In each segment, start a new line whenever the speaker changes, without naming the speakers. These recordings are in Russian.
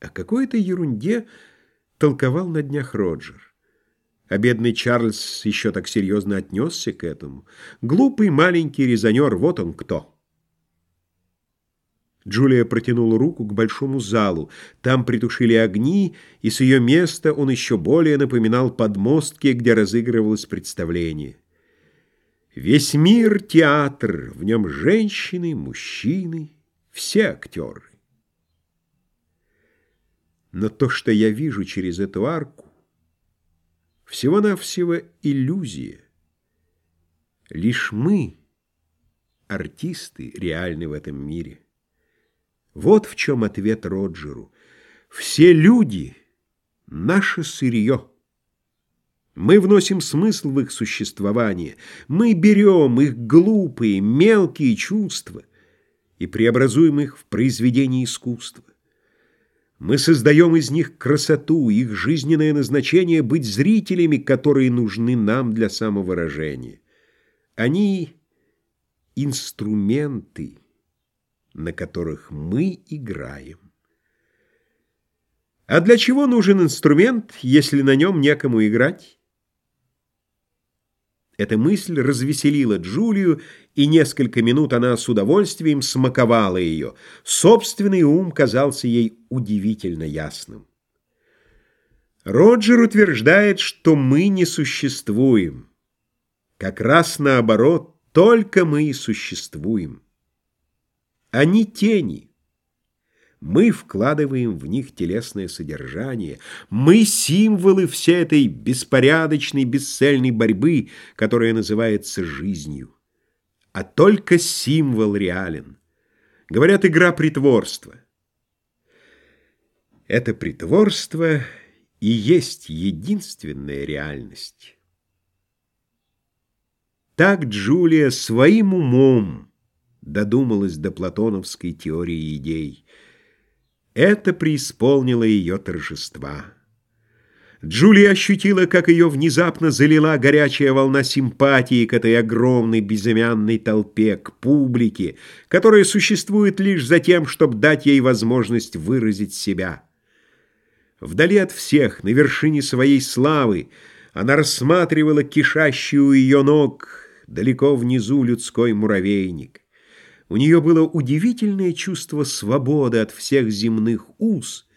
О какой-то ерунде толковал на днях Роджер. А бедный Чарльз еще так серьезно отнесся к этому. Глупый маленький резонер, вот он кто. Джулия протянула руку к большому залу. Там притушили огни, и с ее места он еще более напоминал подмостки, где разыгрывалось представление. Весь мир — театр, в нем женщины, мужчины, все актеры. Но то, что я вижу через эту арку, всего-навсего иллюзия. Лишь мы, артисты, реальны в этом мире. Вот в чем ответ Роджеру. Все люди — наше сырье. Мы вносим смысл в их существование. Мы берем их глупые, мелкие чувства и преобразуем их в произведение искусства. Мы создаем из них красоту, их жизненное назначение — быть зрителями, которые нужны нам для самовыражения. Они — инструменты, на которых мы играем. А для чего нужен инструмент, если на нем некому играть? Эта мысль развеселила Джулию, и несколько минут она с удовольствием смаковала ее. Собственный ум казался ей удивительно ясным. Роджер утверждает, что мы не существуем. Как раз наоборот, только мы и существуем. Они тени. Мы вкладываем в них телесное содержание. Мы символы всей этой беспорядочной, бесцельной борьбы, которая называется жизнью. А только символ реален. Говорят, игра притворства. Это притворство и есть единственная реальность. Так Джулия своим умом додумалась до платоновской теории идей – это преисполнило ее торжества. Джулия ощутила, как ее внезапно залила горячая волна симпатии к этой огромной безымянной толпе, к публике, которая существует лишь за тем, чтобы дать ей возможность выразить себя. Вдали от всех, на вершине своей славы, она рассматривала кишащий у ее ног далеко внизу людской муравейник. У нее было удивительное чувство свободы от всех земных уз,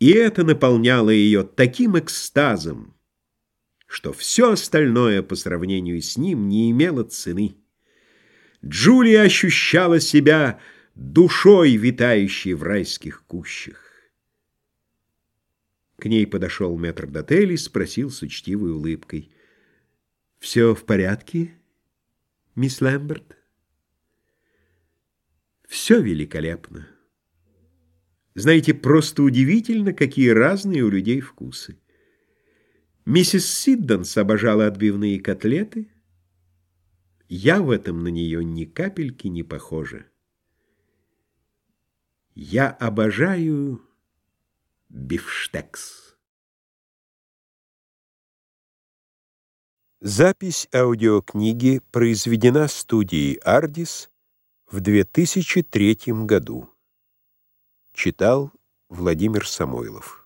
и это наполняло ее таким экстазом, что все остальное по сравнению с ним не имело цены. Джулия ощущала себя душой, витающей в райских кущах. К ней подошел метрдотель и спросил с учтивой улыбкой. «Все в порядке, мисс Лэмберт?» Все великолепно. Знаете, просто удивительно, какие разные у людей вкусы. Миссис Сидденс обожала отбивные котлеты. Я в этом на нее ни капельки не похожа. Я обожаю бифштекс. Запись аудиокниги произведена студией «Ардис» в 2003 году. Читал Владимир Самойлов.